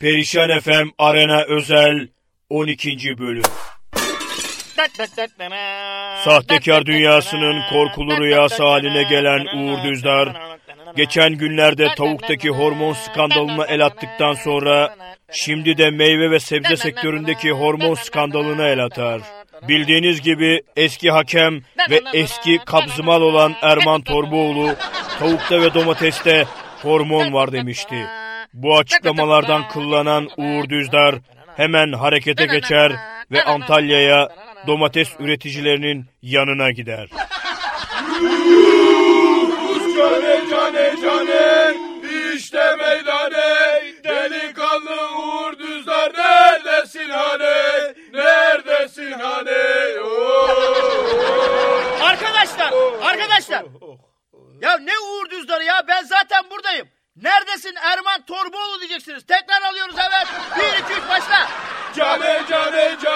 Perişan FM Arena Özel 12. Bölüm. Sahtekar dünyasının korkulu rüyası haline gelen Uğur Düzdar, geçen günlerde tavuktaki hormon skandalına el attıktan sonra, şimdi de meyve ve sebze sektöründeki hormon skandalına el atar. Bildiğiniz gibi eski hakem ve eski kabzımal olan Erman Torbaoğlu, tavukta ve domateste hormon var demişti. Bu açıklamalardan kıllanan Uğur Düzdar hemen harekete geçer ve Antalya'ya domates üreticilerinin yanına gider. Cane cane cane Diyeceksiniz. Tekrar alıyoruz evet. Bir, iki, üç başla. Cane cane cane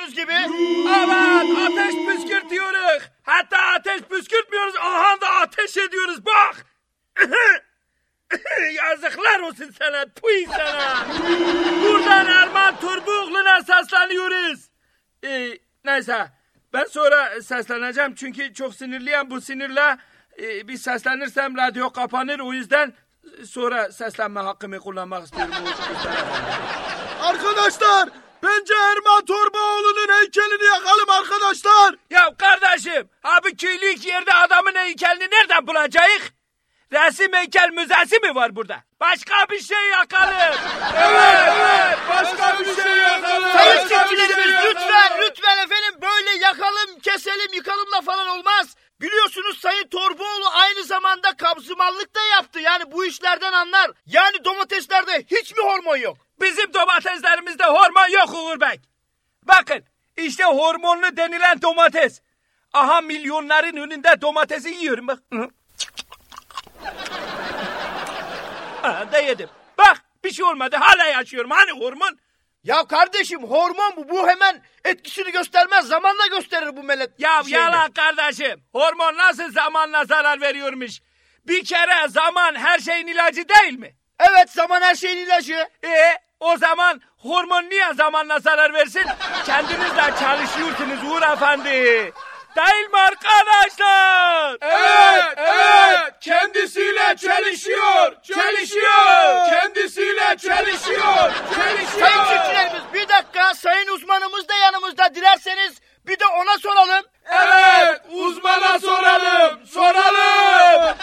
gördüğünüz gibi. Evet ateş püskürtüyoruz. Hatta ateş püskürtmüyoruz. Aha da ateş ediyoruz bak. Yazıklar olsun sana. Puy sana. Buradan Erman Turbuğlu'na seslanıyoruz. Ee, neyse ben sonra sesleneceğim çünkü çok sinirliyim bu sinirle. e, bir seslenirsem radyo kapanır o yüzden sonra seslenme hakkımı kullanmak istiyorum. Arkadaşlar bence Erman Torbaoğlu'nun heykelini yakalım arkadaşlar. Ya kardeşim, abi köylük yerde adamın heykelini nereden bulacağız? Resim heykel müzesi mi var burada? Başka bir şey yakalım. Evet evet başka bir şey yakalım. Sayın Başka bir şey yakalım. lütfen lütfen efendim böyle yakalım keselim yıkalımla falan olmaz. Biliyorsunuz Sayın Torbaoğlu aynı zamanda kabzımallık da yaptı. Yani bu işlerden anlar. Yani domateslerde hiç mi hormon yok? Bizim domateslerimizde hormon yok Uğur Bey. Bakın, işte hormonlu denilen domates. Aha milyonların önünde domatesi yiyorum bak. Aha da yedim. Bak bir şey olmadı hala yaşıyorum. Hani hormon? Ya kardeşim hormon bu. Bu hemen etkisini göstermez. Zamanla gösterir bu melet. Ya şeyini. yalan kardeşim. Hormon nasıl zamanla zarar veriyormuş? Bir kere zaman her şeyin ilacı değil mi? Evet zaman her şeyin ilacı. E o zaman hormon niye zamanla zarar versin? Kendiniz de çalışıyorsunuz Uğur Efendi. Değil mi arkadaşlar? Evet evet kendisiyle çelişiyor. Çelişiyor. Kendisiyle çelişiyor. Çelişiyor. Sayın çiftçilerimiz bir dakika sayın uzmanımız da yanımızda dilerseniz bir de ona soralım. Evet uzmana soralım. Soralım.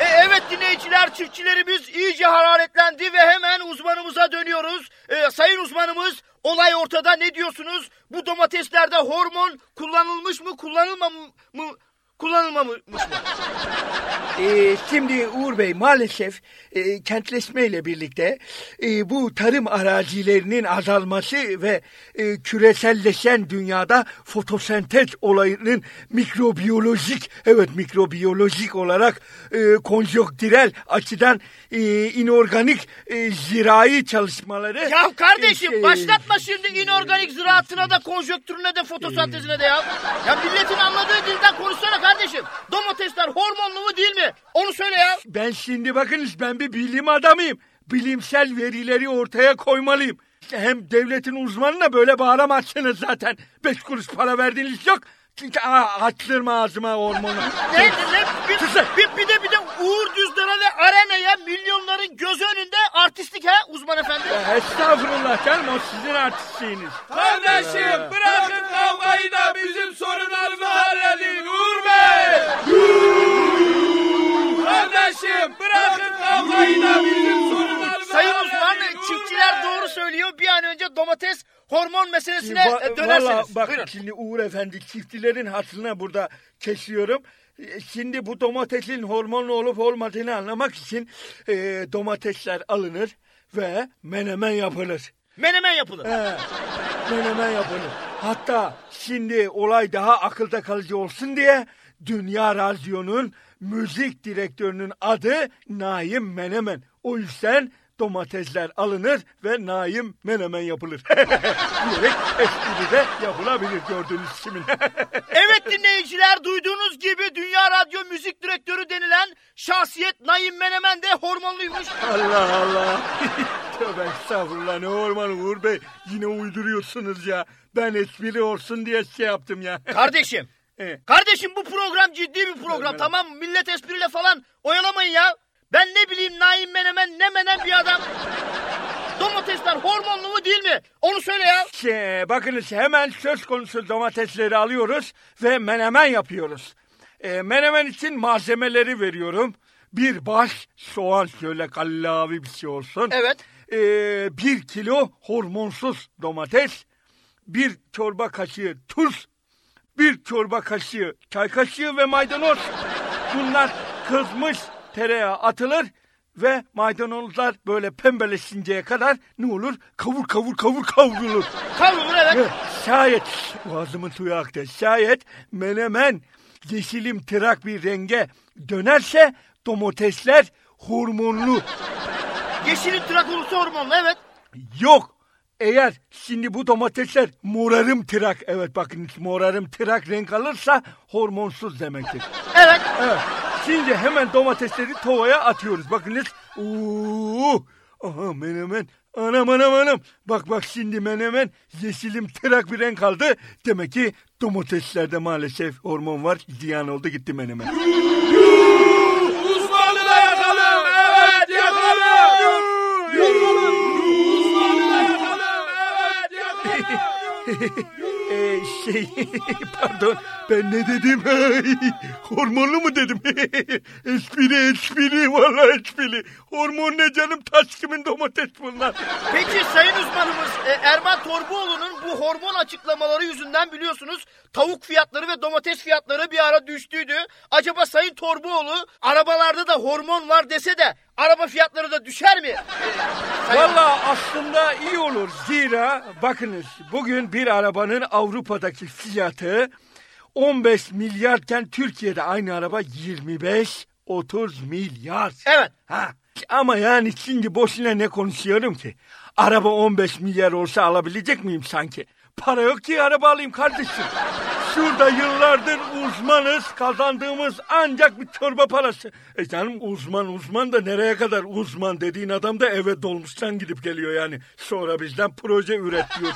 E, evet dinleyiciler çiftçilerimiz iyice hararetlendi ve hemen uzmanımıza dönüyoruz. E, sayın uzmanımız olay ortada ne diyorsunuz? Bu domateslerde hormon kullanılmış mı kullanılmamış mı? Kullanılmamış mı? Ee, şimdi Uğur Bey maalesef e, kentleşmeyle birlikte e, bu tarım arazilerinin azalması ve e, küreselleşen dünyada fotosentez olayının mikrobiyolojik evet mikrobiyolojik olarak e, konjonktürel açıdan e, inorganik e, zirai çalışmaları Ya kardeşim e, şey- başlatma şimdi inorganik ziraatına da konjonktürüne de fotosentezine de ya. Ya milletin anladığı dilden konuşsana kardeşim. Domatesler hormonlu mu değil mi? Onu söyle ya. Ben şimdi bakınız ben bir bilim adamıyım. Bilimsel verileri ortaya koymalıyım. Hem devletin uzmanına böyle bağıramazsınız zaten. Beş kuruş para verdiğiniz yok. Çünkü aa, açtırma ağzıma hormonu. Ne, ne, bir, bir, bir de bir de Uğur Düzdar'a ve Arena'ya milyonların gözü önünde artistlik ha uzman efendi. Estağfurullah canım o sizin artistliğiniz. Kardeşim bırakın kavgayı da bizim sorunlarımızı halledin Uğur Bey. Kardeşim bırakın kavgayı da bizim sorunlarımızı Sayın halledin uzman Uğur çiftçiler Bey. doğru söylüyor. Bir an önce domates hormon meselesine Va- e, dönerseniz. Valla bak Buyurun. şimdi Uğur Efendi çiftçilerin hatırına burada kesiyorum. E, Şimdi bu domatesin hormonlu olup olmadığını anlamak için e, domatesler alınır ve menemen yapılır. Menemen yapılır. He. menemen yapılır. Hatta şimdi olay daha akılda kalıcı olsun diye Dünya Radyo'nun müzik direktörünün adı Naim Menemen. O yüzden domatesler alınır ve Naim Menemen yapılır. Diyerek espri de yapılabilir gördüğünüz kimin. Evet dinleyiciler duyduğunuz gibi Dünya Radyo Müzik Direktörü denilen şahsiyet Naim Menemen de hormonluymuş. Allah Allah. Tövbe estağfurullah ne orman Uğur Bey. Yine uyduruyorsunuz ya. Ben espri olsun diye şey yaptım ya. Kardeşim. Evet. Kardeşim bu program ciddi bir program tamam mı? Millet espriyle falan oyalamayın ya. Ben ne bileyim Naim Menemen ne menen bir adam. Domatesler hormonlu mu değil mi? Onu söyle ya. Şey, bakınız hemen söz konusu domatesleri alıyoruz ve menemen yapıyoruz. E, menemen için malzemeleri veriyorum. Bir baş soğan şöyle kallavi bir şey olsun. Evet. E, bir kilo hormonsuz domates. Bir çorba kaşığı tuz. Bir çorba kaşığı çay kaşığı ve maydanoz. Bunlar kızmış tereyağı atılır ve maydanozlar böyle pembeleşinceye kadar ne olur? Kavur kavur kavur kavrulur. Kavrulur evet. Ve şayet boğazımın suyu aktı. Şayet menemen yeşilim tırak bir renge dönerse domatesler hormonlu. Yeşilin tırak olursa hormonlu evet. Yok. Eğer şimdi bu domatesler morarım tırak evet bakın morarım tırak renk alırsa hormonsuz demektir. Evet. Evet. Şimdi hemen domatesleri tavaya atıyoruz. Bakınız. Oo! Aha menemen. Anam anam anam. Bak bak şimdi menemen yeşilim tırak bir renk aldı. Demek ki domateslerde maalesef hormon var. Ziyan oldu gitti menemen. Uzmanı da yakalım. Evet yakalım. Yakalım. Uzmanı da yakalım. Evet yakalım. Şey pardon ben ne dedim? Hormonlu mu dedim? espri espri vallahi espri. Hormon ne canım taş kimin domates bunlar. Peki sayın uzmanımız e, Erman Torbuoğlu'nun bu hormon açıklamaları yüzünden biliyorsunuz tavuk fiyatları ve domates fiyatları bir ara düştüydü. Acaba sayın Torbuoğlu arabalarda da hormon var dese de araba fiyatları da düşer mi? Valla aslında iyi olur. Zira bakınız bugün bir arabanın Avrupa'daki fiyatı 15 milyarken Türkiye'de aynı araba 25-30 milyar. Evet. Ha. Ama yani şimdi boşuna ne konuşuyorum ki? Araba 15 milyar olsa alabilecek miyim sanki? Para yok ki araba alayım kardeşim. Şurada yıllardır uzmanız kazandığımız ancak bir çorba parası. E canım uzman uzman da nereye kadar uzman dediğin adam da eve dolmuştan gidip geliyor yani. Sonra bizden proje üret diyor.